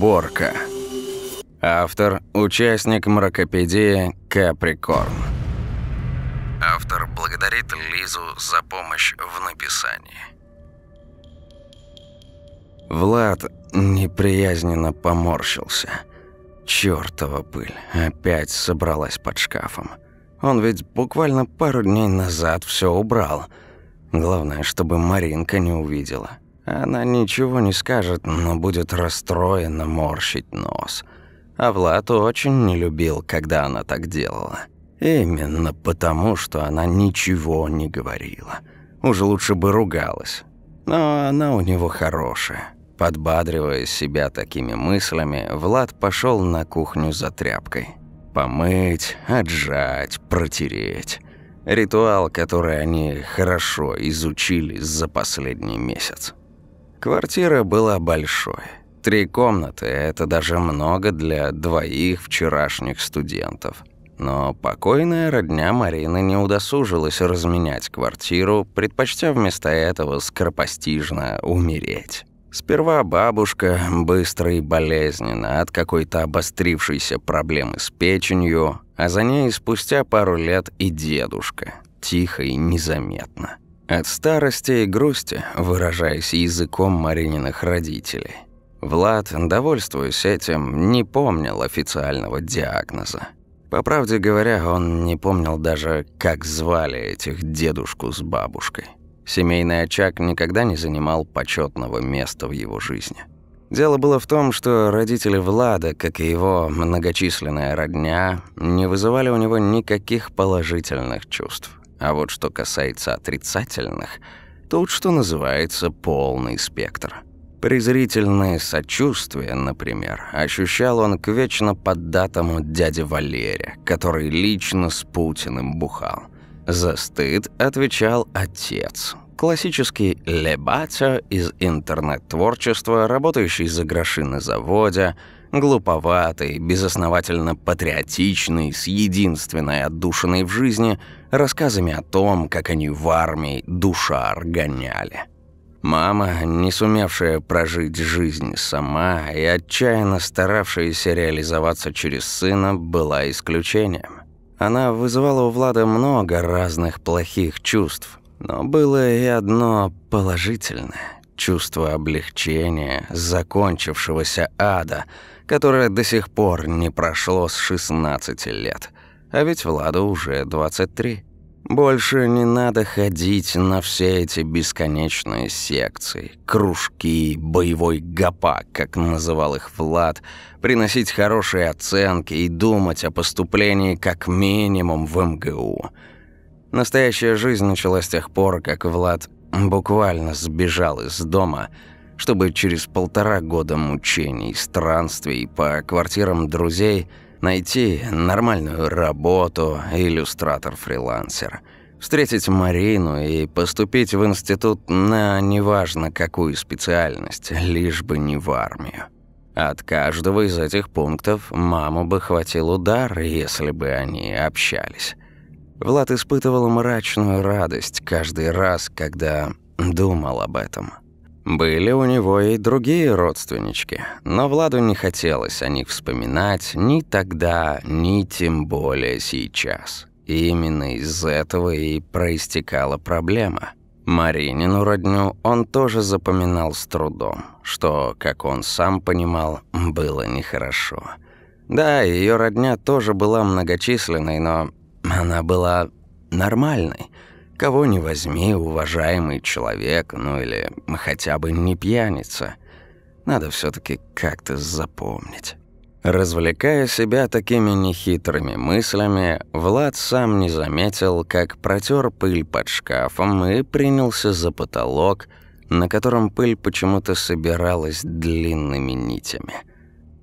Уборка. Автор – участник мракопедии Каприкорн. Автор благодарит Лизу за помощь в написании. Влад неприязненно поморщился. Чёртова пыль опять собралась под шкафом. Он ведь буквально пару дней назад все убрал. Главное, чтобы Маринка не увидела. Она ничего не скажет, но будет расстроена морщить нос. А Влад очень не любил, когда она так делала. Именно потому, что она ничего не говорила. Уже лучше бы ругалась. Но она у него хорошая. Подбадривая себя такими мыслями, Влад пошел на кухню за тряпкой. Помыть, отжать, протереть. Ритуал, который они хорошо изучили за последний месяц. Квартира была большой. Три комнаты – это даже много для двоих вчерашних студентов. Но покойная родня Марины не удосужилась разменять квартиру, предпочтя вместо этого скоропостижно умереть. Сперва бабушка, быстро и болезненно, от какой-то обострившейся проблемы с печенью, а за ней спустя пару лет и дедушка, тихо и незаметно. От старости и грусти, выражаясь языком Марининых родителей. Влад, довольствуясь этим, не помнил официального диагноза. По правде говоря, он не помнил даже, как звали этих дедушку с бабушкой. Семейный очаг никогда не занимал почетного места в его жизни. Дело было в том, что родители Влада, как и его многочисленная родня, не вызывали у него никаких положительных чувств. А вот что касается отрицательных, тут, что называется, полный спектр. Презрительное сочувствие, например, ощущал он к вечно поддатому дяде Валере, который лично с Путиным бухал. За стыд отвечал отец, классический лебатя из интернет-творчества, работающий за гроши на заводе – глуповатый, безосновательно патриотичный, с единственной отдушиной в жизни, рассказами о том, как они в армии душар гоняли. Мама, не сумевшая прожить жизнь сама и отчаянно старавшаяся реализоваться через сына, была исключением. Она вызывала у Влада много разных плохих чувств, но было и одно положительное – чувство облегчения, закончившегося ада – которое до сих пор не прошло с 16 лет. А ведь Владу уже 23. Больше не надо ходить на все эти бесконечные секции, кружки, боевой гопак, как называл их Влад, приносить хорошие оценки и думать о поступлении как минимум в МГУ. Настоящая жизнь началась с тех пор, как Влад буквально сбежал из дома – чтобы через полтора года мучений, странствий по квартирам друзей найти нормальную работу, иллюстратор-фрилансер, встретить Марину и поступить в институт на неважно какую специальность, лишь бы не в армию. От каждого из этих пунктов маму бы хватил удар, если бы они общались. Влад испытывал мрачную радость каждый раз, когда думал об этом. Были у него и другие родственнички, но Владу не хотелось о них вспоминать ни тогда, ни тем более сейчас. И именно из этого и проистекала проблема. Маринину родню он тоже запоминал с трудом, что, как он сам понимал, было нехорошо. Да, ее родня тоже была многочисленной, но она была нормальной – Кого не возьми, уважаемый человек, ну или хотя бы не пьяница. Надо все таки как-то запомнить. Развлекая себя такими нехитрыми мыслями, Влад сам не заметил, как протер пыль под шкафом и принялся за потолок, на котором пыль почему-то собиралась длинными нитями.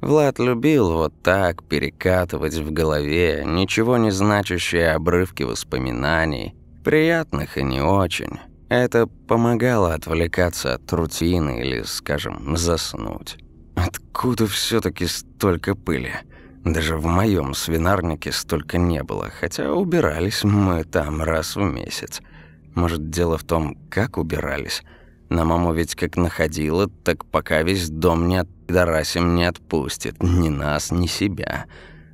Влад любил вот так перекатывать в голове ничего не значащие обрывки воспоминаний, Приятных и не очень. Это помогало отвлекаться от рутины или, скажем, заснуть. Откуда все таки столько пыли? Даже в моем свинарнике столько не было, хотя убирались мы там раз в месяц. Может, дело в том, как убирались? На маму ведь как находила, так пока весь дом не отпидорасим не отпустит. Ни нас, ни себя.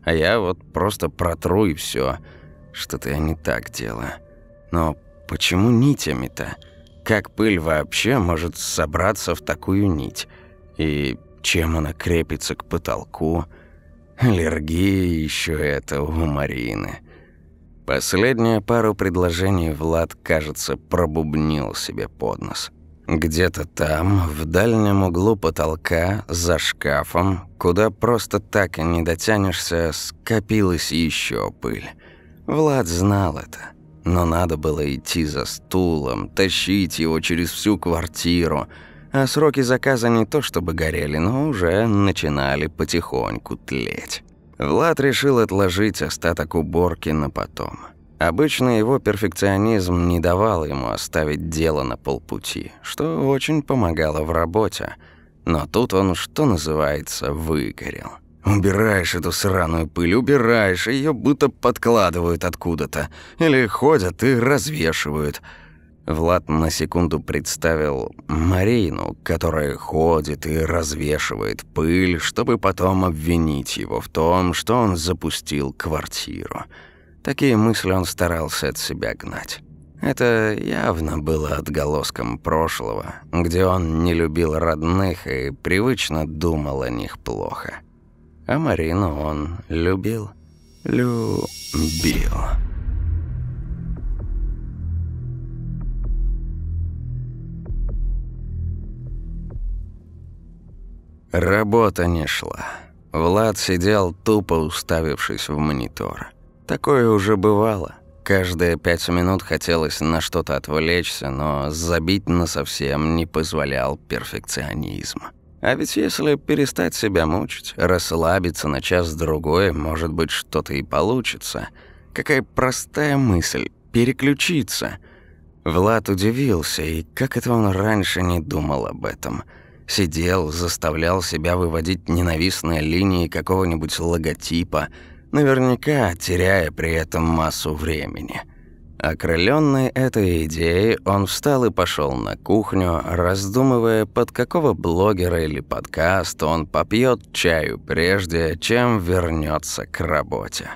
А я вот просто протру и все. Что-то я не так делаю. Но почему нитями-то? Как пыль вообще может собраться в такую нить? И чем она крепится к потолку? Аллергия еще это у Марины. Последнюю пару предложений Влад, кажется, пробубнил себе под нос. Где-то там, в дальнем углу потолка, за шкафом, куда просто так и не дотянешься, скопилась еще пыль. Влад знал это, но надо было идти за стулом, тащить его через всю квартиру, а сроки заказа не то чтобы горели, но уже начинали потихоньку тлеть. Влад решил отложить остаток уборки на потом. Обычно его перфекционизм не давал ему оставить дело на полпути, что очень помогало в работе. Но тут он, что называется, выгорел. Убираешь эту сраную пыль, убираешь, ее будто подкладывают откуда-то. Или ходят и развешивают. Влад на секунду представил Марину, которая ходит и развешивает пыль, чтобы потом обвинить его в том, что он запустил квартиру. Такие мысли он старался от себя гнать. Это явно было отголоском прошлого, где он не любил родных и привычно думал о них плохо. А Марину он любил. Любил. Работа не шла. Влад сидел, тупо уставившись в монитор. Такое уже бывало. Каждые пять минут хотелось на что-то отвлечься, но забить на совсем не позволял перфекционизм. А ведь если перестать себя мучить, расслабиться на час-другой, может быть, что-то и получится. Какая простая мысль – переключиться. Влад удивился, и как это он раньше не думал об этом. Сидел, заставлял себя выводить ненавистные линии какого-нибудь логотипа – наверняка теряя при этом массу времени. Окрылённый этой идеей, он встал и пошел на кухню, раздумывая, под какого блогера или подкаста он попьет чаю прежде, чем вернется к работе.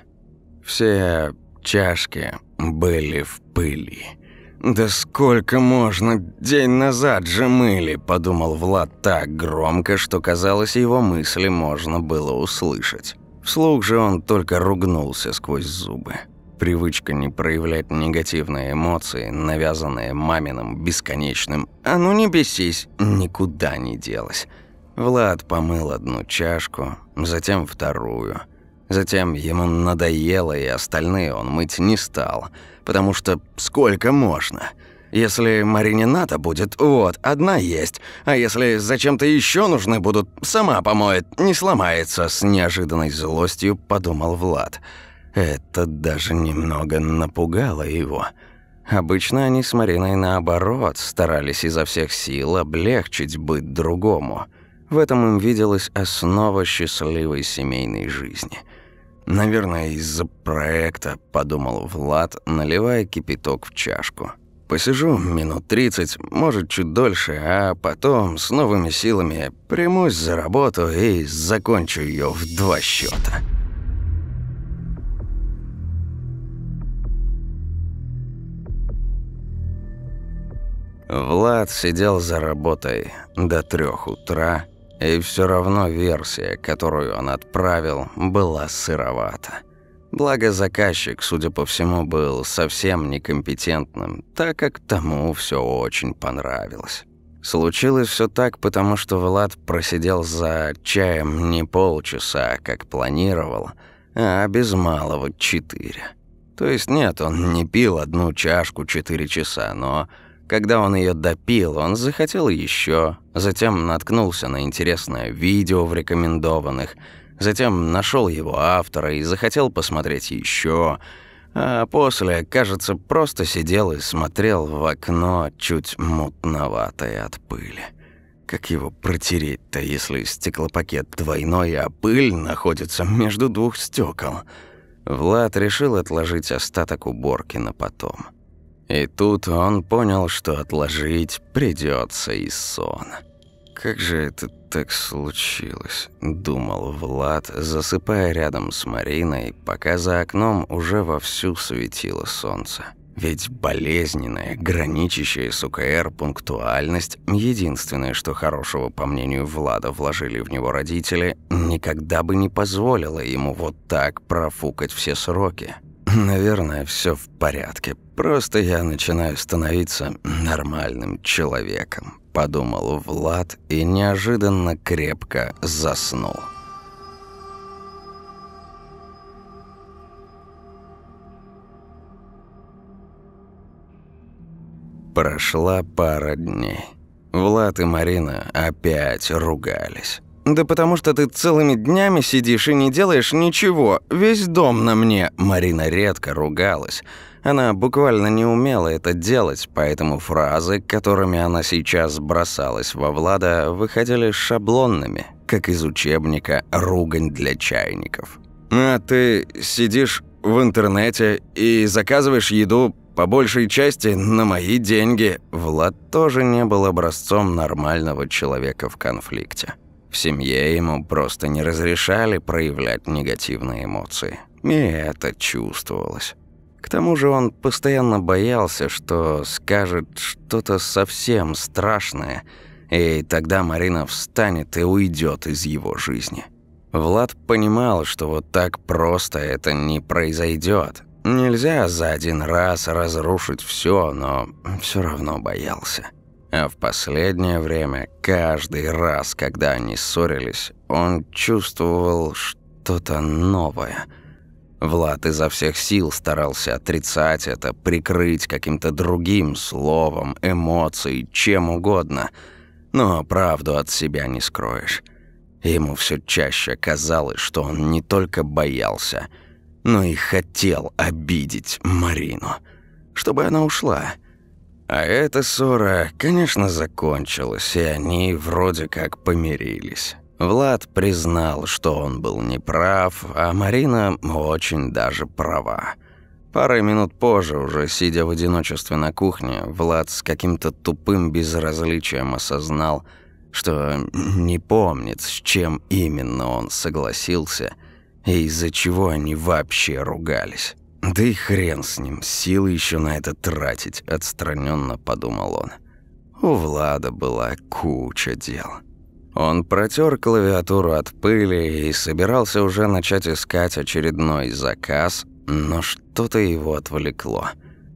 Все чашки были в пыли. «Да сколько можно? День назад же мыли», – подумал Влад так громко, что казалось, его мысли можно было услышать. Вслух же он только ругнулся сквозь зубы. Привычка не проявлять негативные эмоции, навязанные маминым бесконечным «А ну не бесись!» никуда не делась. Влад помыл одну чашку, затем вторую. Затем ему надоело, и остальные он мыть не стал, потому что сколько можно – если Марине надо будет, вот, одна есть. А если зачем-то еще нужны будут, сама помоет, не сломается», с неожиданной злостью подумал Влад. Это даже немного напугало его. Обычно они с Мариной наоборот старались изо всех сил облегчить быть другому. В этом им виделась основа счастливой семейной жизни. «Наверное, из-за проекта», – подумал Влад, наливая кипяток в чашку. Посижу минут тридцать, может, чуть дольше, а потом с новыми силами примусь за работу и закончу ее в два счета. Влад сидел за работой до трех утра, и все равно версия, которую он отправил, была сыровата. Благо заказчик, судя по всему, был совсем некомпетентным, так как тому все очень понравилось. Случилось все так, потому что Влад просидел за чаем не полчаса, как планировал, а без малого четыре. То есть нет, он не пил одну чашку четыре часа, но когда он ее допил, он захотел еще, затем наткнулся на интересное видео в рекомендованных – Затем нашел его автора и захотел посмотреть еще, а после, кажется, просто сидел и смотрел в окно, чуть мутноватое от пыли. Как его протереть-то, если стеклопакет двойной, а пыль находится между двух стекол? Влад решил отложить остаток уборки на потом. И тут он понял, что отложить придется и сон. «Как же это так случилось?» – думал Влад, засыпая рядом с Мариной, пока за окном уже вовсю светило солнце. Ведь болезненная, граничащая с УКР пунктуальность, единственное, что хорошего, по мнению Влада, вложили в него родители, никогда бы не позволило ему вот так профукать все сроки. Наверное, все в порядке. Просто я начинаю становиться нормальным человеком, подумал Влад и неожиданно крепко заснул. Прошла пара дней. Влад и Марина опять ругались. «Да потому что ты целыми днями сидишь и не делаешь ничего. Весь дом на мне». Марина редко ругалась. Она буквально не умела это делать, поэтому фразы, которыми она сейчас бросалась во Влада, выходили шаблонными, как из учебника «Ругань для чайников». «А ты сидишь в интернете и заказываешь еду по большей части на мои деньги. Влад тоже не был образцом нормального человека в конфликте. В семье ему просто не разрешали проявлять негативные эмоции. И это чувствовалось. К тому же он постоянно боялся, что скажет что-то совсем страшное, и тогда Марина встанет и уйдет из его жизни. Влад понимал, что вот так просто это не произойдет, Нельзя за один раз разрушить все, но все равно боялся. А в последнее время, каждый раз, когда они ссорились, он чувствовал что-то новое. Влад изо всех сил старался отрицать это, прикрыть каким-то другим словом, эмоцией, чем угодно. Но правду от себя не скроешь. Ему все чаще казалось, что он не только боялся – но и хотел обидеть Марину, чтобы она ушла. А эта ссора, конечно, закончилась, и они вроде как помирились. Влад признал, что он был неправ, а Марина очень даже права. Парой минут позже, уже сидя в одиночестве на кухне, Влад с каким-то тупым безразличием осознал, что не помнит, с чем именно он согласился – и из-за чего они вообще ругались. Да и хрен с ним, силы еще на это тратить, отстраненно подумал он. У Влада была куча дел. Он протер клавиатуру от пыли и собирался уже начать искать очередной заказ, но что-то его отвлекло.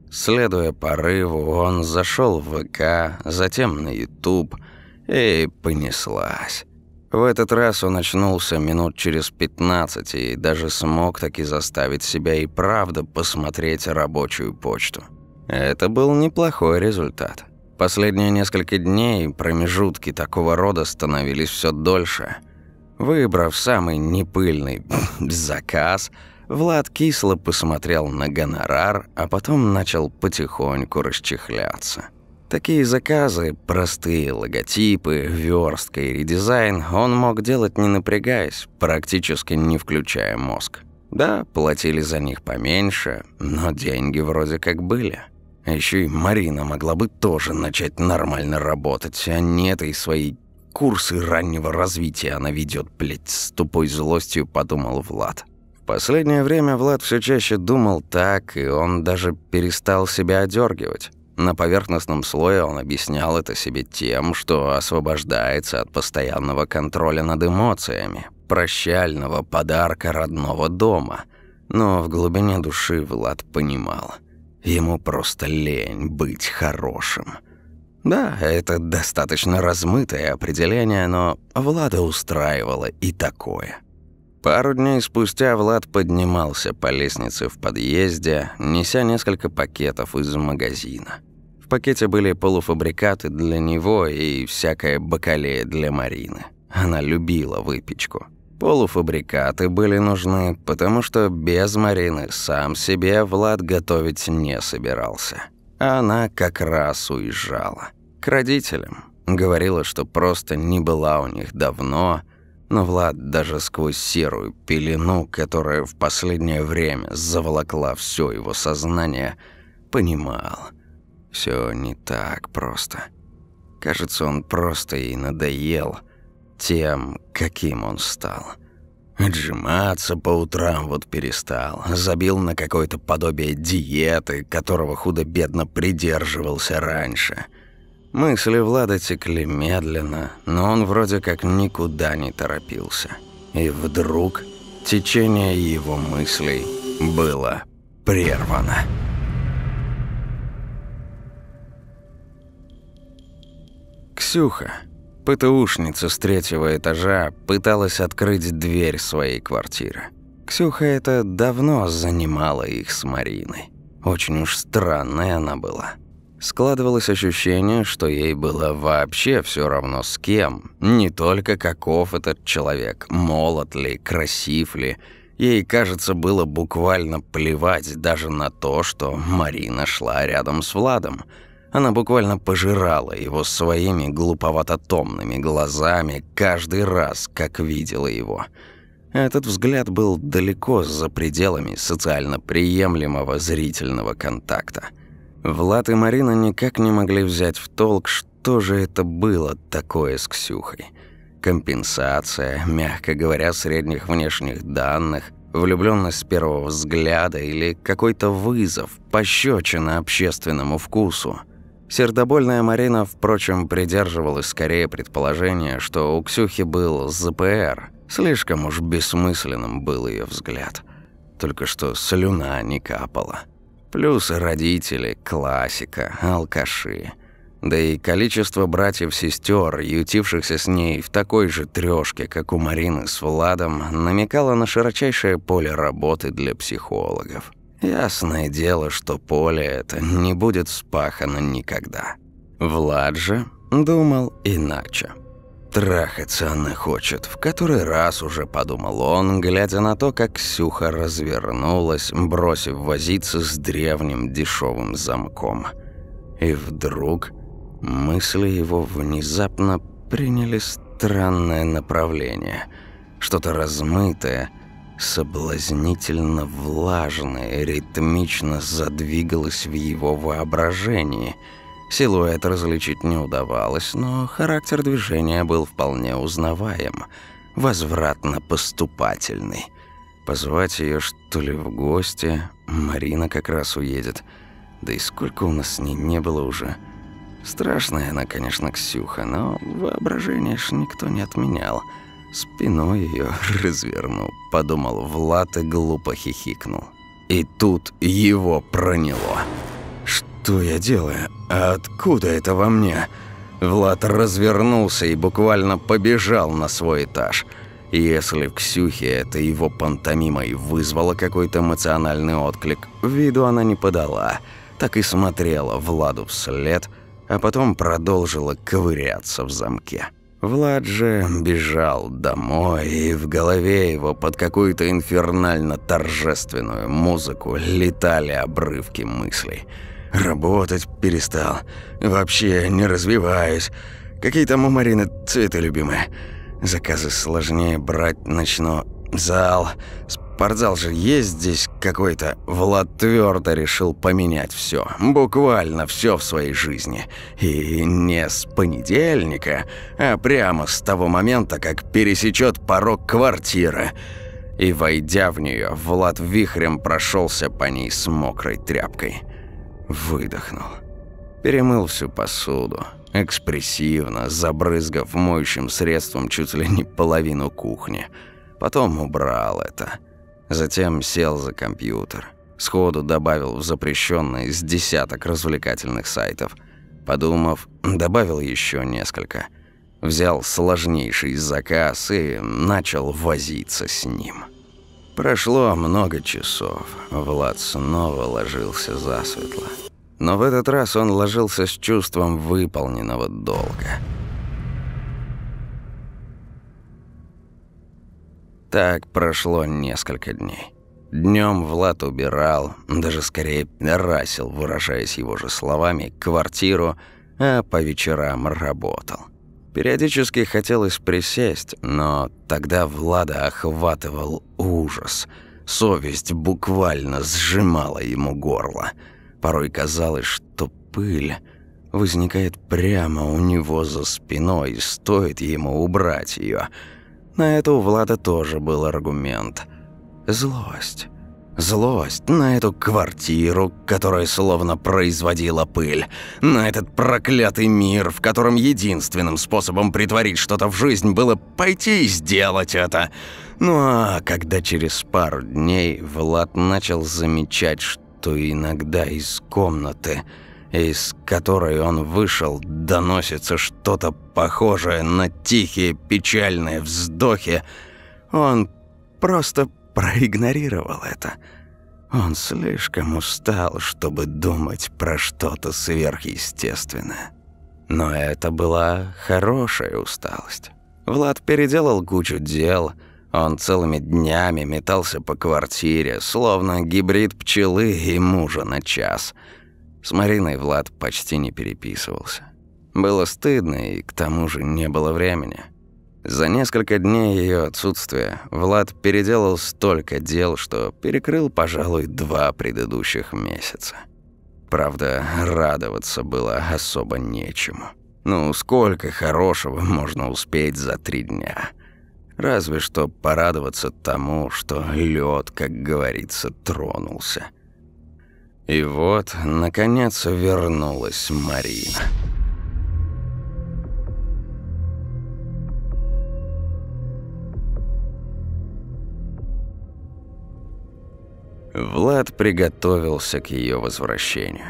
Следуя порыву, он зашел в ВК, затем на YouTube, и понеслась. В этот раз он очнулся минут через 15 и даже смог таки заставить себя и правда посмотреть рабочую почту. Это был неплохой результат. Последние несколько дней промежутки такого рода становились все дольше. Выбрав самый непыльный заказ, Влад кисло посмотрел на гонорар, а потом начал потихоньку расчехляться. Такие заказы, простые логотипы, верстка и редизайн он мог делать не напрягаясь, практически не включая мозг. Да, платили за них поменьше, но деньги вроде как были. А еще и Марина могла бы тоже начать нормально работать, а не этой своей курсы раннего развития она ведет, блядь, с тупой злостью, подумал Влад. В последнее время Влад все чаще думал так, и он даже перестал себя одергивать. На поверхностном слое он объяснял это себе тем, что освобождается от постоянного контроля над эмоциями, прощального подарка родного дома. Но в глубине души Влад понимал, ему просто лень быть хорошим. Да, это достаточно размытое определение, но Влада устраивало и такое. Пару дней спустя Влад поднимался по лестнице в подъезде, неся несколько пакетов из магазина. В пакете были полуфабрикаты для него и всякая бакалея для Марины. Она любила выпечку. Полуфабрикаты были нужны, потому что без Марины сам себе Влад готовить не собирался. А она как раз уезжала. К родителям. Говорила, что просто не была у них давно – но Влад даже сквозь серую пелену, которая в последнее время заволокла все его сознание, понимал, Все не так просто. Кажется, он просто и надоел тем, каким он стал. Отжиматься по утрам вот перестал. Забил на какое-то подобие диеты, которого худо-бедно придерживался раньше. Мысли Влада текли медленно, но он вроде как никуда не торопился. И вдруг течение его мыслей было прервано. Ксюха, ПТУшница с третьего этажа, пыталась открыть дверь своей квартиры. Ксюха это давно занимала их с Мариной. Очень уж странная она была. Складывалось ощущение, что ей было вообще все равно с кем. Не только каков этот человек, молод ли, красив ли. Ей, кажется, было буквально плевать даже на то, что Марина шла рядом с Владом. Она буквально пожирала его своими глуповато-томными глазами каждый раз, как видела его. Этот взгляд был далеко за пределами социально приемлемого зрительного контакта – Влад и Марина никак не могли взять в толк, что же это было такое с Ксюхой. Компенсация, мягко говоря, средних внешних данных, влюбленность с первого взгляда или какой-то вызов, пощечина общественному вкусу. Сердобольная Марина, впрочем, придерживалась скорее предположения, что у Ксюхи был ЗПР. Слишком уж бессмысленным был ее взгляд. Только что слюна не капала. Плюс родители, классика, алкаши. Да и количество братьев-сестер, ютившихся с ней в такой же трёшке, как у Марины с Владом, намекало на широчайшее поле работы для психологов. Ясное дело, что поле это не будет спахано никогда. Влад же думал иначе. Трахаться она хочет. В который раз уже подумал он, глядя на то, как Сюха развернулась, бросив возиться с древним дешевым замком. И вдруг мысли его внезапно приняли странное направление. Что-то размытое, соблазнительно влажное, ритмично задвигалось в его воображении – Силуэт различить не удавалось, но характер движения был вполне узнаваем, возвратно-поступательный. Позвать ее что ли в гости, Марина как раз уедет. Да и сколько у нас с ней не было уже. Страшная она, конечно, Ксюха, но воображение ж никто не отменял. Спиной ее разверну, подумал Влад и глупо хихикнул. И тут его проняло. Что я делаю? А откуда это во мне? Влад развернулся и буквально побежал на свой этаж. Если в Ксюхе это его пантомимой вызвало какой-то эмоциональный отклик, виду она не подала, так и смотрела Владу вслед, а потом продолжила ковыряться в замке. Влад же бежал домой, и в голове его под какую-то инфернально-торжественную музыку летали обрывки мыслей – Работать перестал. Вообще не развиваюсь. Какие там у Марины цветы любимые? Заказы сложнее брать начну. Зал. Спортзал же есть здесь какой-то. Влад твердо решил поменять все, Буквально все в своей жизни. И не с понедельника, а прямо с того момента, как пересечет порог квартиры. И, войдя в нее, Влад вихрем прошелся по ней с мокрой тряпкой. Выдохнул. Перемыл всю посуду. Экспрессивно, забрызгав моющим средством чуть ли не половину кухни. Потом убрал это. Затем сел за компьютер. Сходу добавил в запрещенные с десяток развлекательных сайтов. Подумав, добавил еще несколько. Взял сложнейший заказ и начал возиться с ним. Прошло много часов. Влад снова ложился засветло. Но в этот раз он ложился с чувством выполненного долга. Так прошло несколько дней. Днем Влад убирал, даже скорее расил, выражаясь его же словами, квартиру, а по вечерам работал. Периодически хотелось присесть, но тогда Влада охватывал ужас. Совесть буквально сжимала ему горло. Порой казалось, что пыль возникает прямо у него за спиной, стоит ему убрать ее. На это у Влада тоже был аргумент. Злость. Злость на эту квартиру, которая словно производила пыль, на этот проклятый мир, в котором единственным способом притворить что-то в жизнь было пойти и сделать это. Ну а когда через пару дней Влад начал замечать, что иногда из комнаты, из которой он вышел, доносится что-то похожее на тихие печальные вздохи, он просто проигнорировал это. Он слишком устал, чтобы думать про что-то сверхъестественное. Но это была хорошая усталость. Влад переделал кучу дел, он целыми днями метался по квартире, словно гибрид пчелы и мужа на час. С Мариной Влад почти не переписывался. Было стыдно, и к тому же не было времени. За несколько дней ее отсутствия Влад переделал столько дел, что перекрыл, пожалуй, два предыдущих месяца. Правда, радоваться было особо нечему. Ну, сколько хорошего можно успеть за три дня? Разве что порадоваться тому, что лед, как говорится, тронулся. И вот, наконец, вернулась Марина. Влад приготовился к ее возвращению.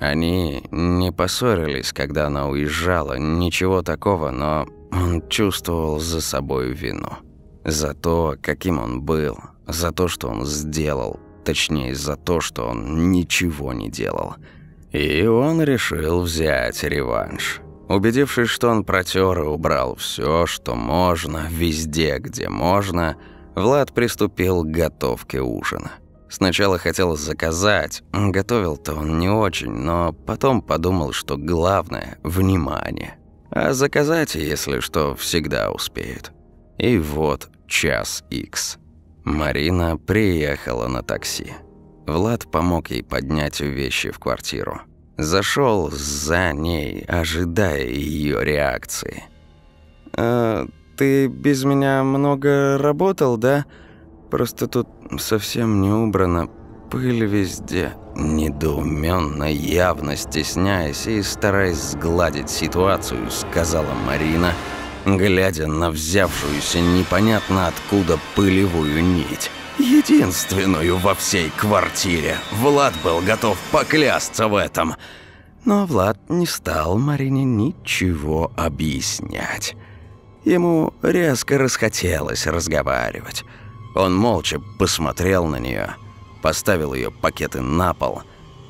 Они не поссорились, когда она уезжала, ничего такого, но он чувствовал за собой вину. За то, каким он был, за то, что он сделал, точнее, за то, что он ничего не делал. И он решил взять реванш. Убедившись, что он протер и убрал все, что можно, везде, где можно, Влад приступил к готовке ужина. Сначала хотел заказать, готовил-то он не очень, но потом подумал, что главное – внимание. А заказать, если что, всегда успеют. И вот час икс. Марина приехала на такси. Влад помог ей поднять вещи в квартиру. Зашел за ней, ожидая ее реакции. «А, «Ты без меня много работал, да?» Просто тут совсем не убрано, пыль везде. Недоуменно, явно стесняясь и стараясь сгладить ситуацию, сказала Марина, глядя на взявшуюся непонятно откуда пылевую нить. Единственную во всей квартире. Влад был готов поклясться в этом. Но Влад не стал Марине ничего объяснять. Ему резко расхотелось разговаривать. Он молча посмотрел на нее, поставил ее пакеты на пол.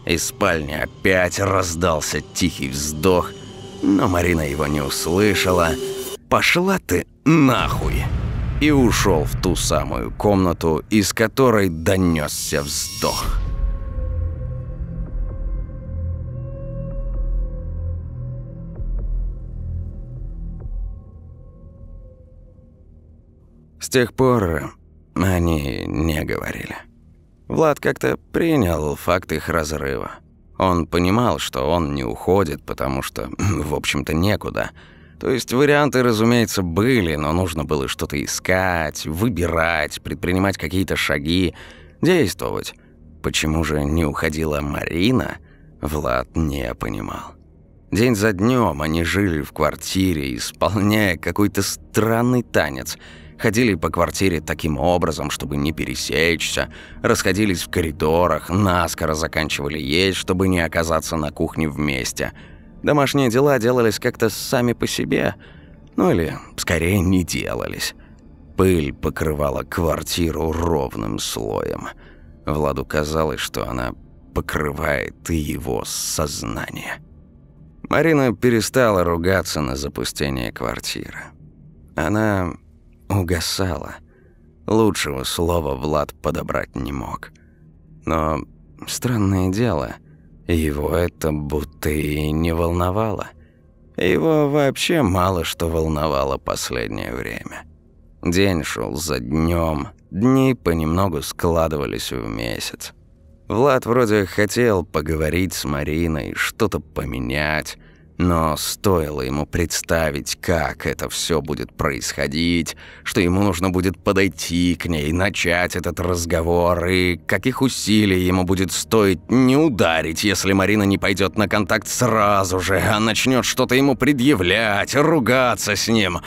Из спальни опять раздался тихий вздох, но Марина его не услышала. «Пошла ты нахуй!» И ушел в ту самую комнату, из которой донесся вздох. С тех пор они не говорили. Влад как-то принял факт их разрыва. Он понимал, что он не уходит, потому что, в общем-то, некуда. То есть варианты, разумеется, были, но нужно было что-то искать, выбирать, предпринимать какие-то шаги, действовать. Почему же не уходила Марина, Влад не понимал. День за днем они жили в квартире, исполняя какой-то странный танец – ходили по квартире таким образом, чтобы не пересечься, расходились в коридорах, наскоро заканчивали есть, чтобы не оказаться на кухне вместе. Домашние дела делались как-то сами по себе, ну или, скорее, не делались. Пыль покрывала квартиру ровным слоем. Владу казалось, что она покрывает и его сознание. Марина перестала ругаться на запустение квартиры. Она угасала. Лучшего слова Влад подобрать не мог. Но странное дело, его это будто и не волновало. Его вообще мало что волновало последнее время. День шел за днем, дни понемногу складывались в месяц. Влад вроде хотел поговорить с Мариной, что-то поменять, но стоило ему представить, как это все будет происходить, что ему нужно будет подойти к ней, начать этот разговор, и каких усилий ему будет стоить не ударить, если Марина не пойдет на контакт сразу же, а начнет что-то ему предъявлять, ругаться с ним.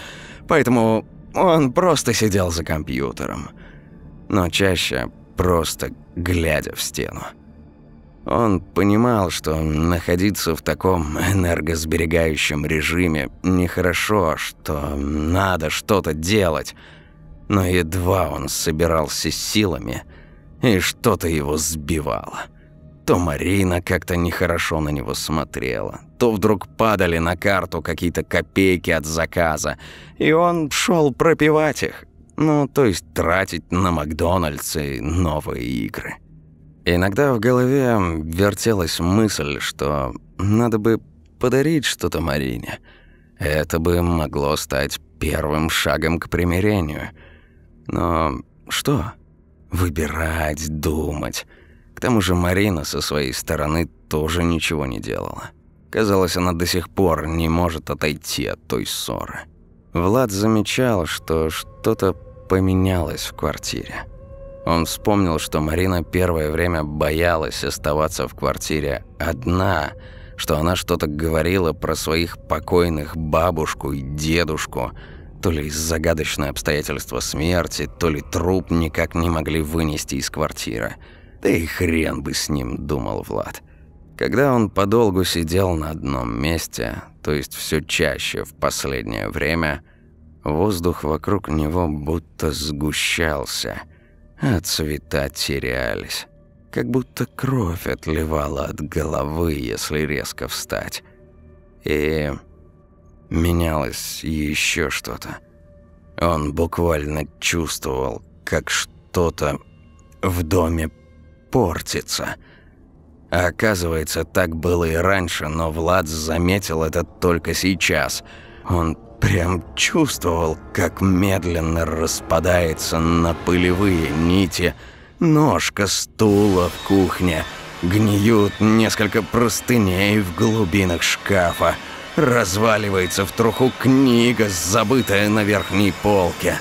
Поэтому он просто сидел за компьютером. Но чаще просто глядя в стену. Он понимал, что находиться в таком энергосберегающем режиме нехорошо, что надо что-то делать. Но едва он собирался силами, и что-то его сбивало. То Марина как-то нехорошо на него смотрела, то вдруг падали на карту какие-то копейки от заказа, и он шел пропивать их. Ну, то есть тратить на Макдональдс и новые игры. Иногда в голове вертелась мысль, что надо бы подарить что-то Марине. Это бы могло стать первым шагом к примирению. Но что? Выбирать, думать. К тому же Марина со своей стороны тоже ничего не делала. Казалось, она до сих пор не может отойти от той ссоры. Влад замечал, что что-то поменялось в квартире. Он вспомнил, что Марина первое время боялась оставаться в квартире одна, что она что-то говорила про своих покойных бабушку и дедушку, то ли из загадочное обстоятельства смерти, то ли труп никак не могли вынести из квартиры. Да и хрен бы с ним, думал Влад. Когда он подолгу сидел на одном месте, то есть все чаще в последнее время, воздух вокруг него будто сгущался – а цвета терялись. Как будто кровь отливала от головы, если резко встать. И менялось еще что-то. Он буквально чувствовал, как что-то в доме портится. А оказывается, так было и раньше, но Влад заметил это только сейчас. Он Прям чувствовал, как медленно распадается на пылевые нити ножка стула в кухне. Гниют несколько простыней в глубинах шкафа. Разваливается в труху книга, забытая на верхней полке.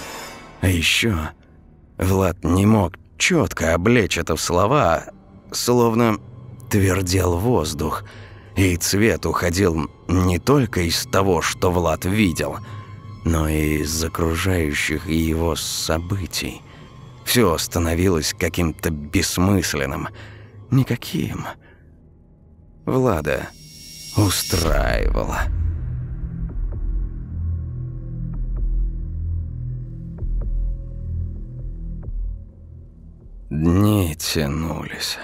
А еще Влад не мог четко облечь это в слова, словно твердел воздух – и цвет уходил не только из того, что Влад видел, но и из окружающих его событий. Все становилось каким-то бессмысленным, никаким. Влада устраивала. Дни тянулись.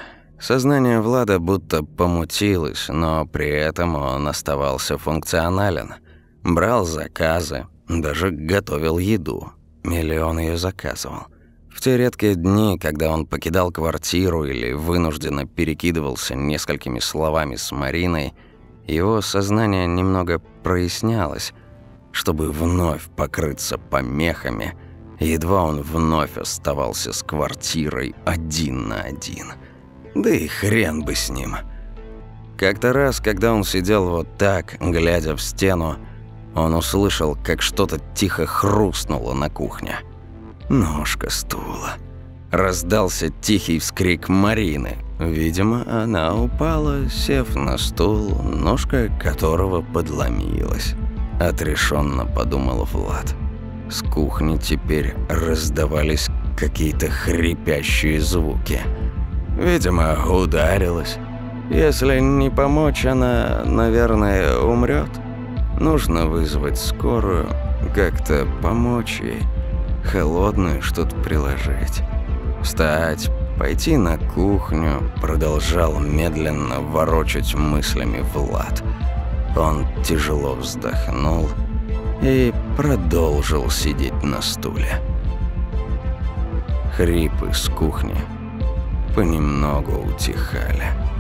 Сознание Влада будто помутилось, но при этом он оставался функционален. Брал заказы, даже готовил еду. Миллион ее заказывал. В те редкие дни, когда он покидал квартиру или вынужденно перекидывался несколькими словами с Мариной, его сознание немного прояснялось, чтобы вновь покрыться помехами, едва он вновь оставался с квартирой один на один – да и хрен бы с ним. Как-то раз, когда он сидел вот так, глядя в стену, он услышал, как что-то тихо хрустнуло на кухне. Ножка стула. Раздался тихий вскрик Марины. Видимо, она упала, сев на стул, ножка которого подломилась. Отрешенно подумал Влад. С кухни теперь раздавались какие-то хрипящие звуки – Видимо, ударилась. Если не помочь, она, наверное, умрет. Нужно вызвать скорую, как-то помочь ей. Холодную что-то приложить. Встать, пойти на кухню, продолжал медленно ворочать мыслями Влад. Он тяжело вздохнул и продолжил сидеть на стуле. Хрипы с кухни – понемногу утихали.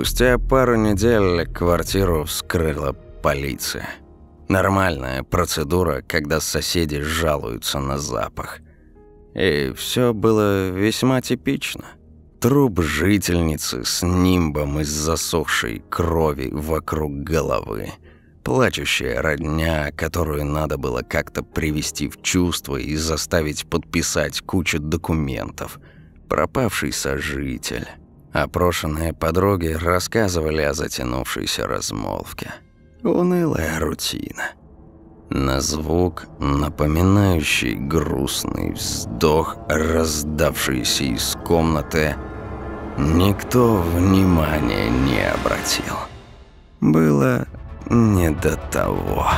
Спустя пару недель квартиру вскрыла полиция. Нормальная процедура, когда соседи жалуются на запах. И все было весьма типично. Труп жительницы с нимбом из засохшей крови вокруг головы. Плачущая родня, которую надо было как-то привести в чувство и заставить подписать кучу документов. Пропавший сожитель. Опрошенные подруги рассказывали о затянувшейся размолвке. Унылая рутина. На звук, напоминающий грустный вздох, раздавшийся из комнаты, никто внимания не обратил. Было не до того.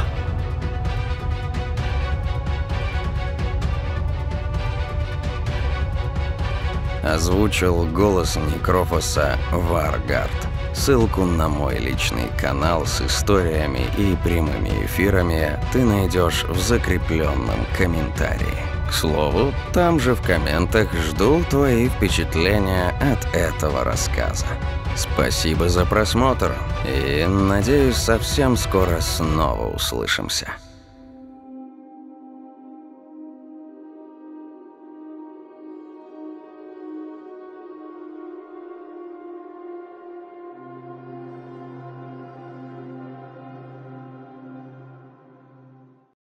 Озвучил голос Некрофоса Варгард. Ссылку на мой личный канал с историями и прямыми эфирами ты найдешь в закрепленном комментарии. К слову, там же в комментах жду твои впечатления от этого рассказа. Спасибо за просмотр и, надеюсь, совсем скоро снова услышимся.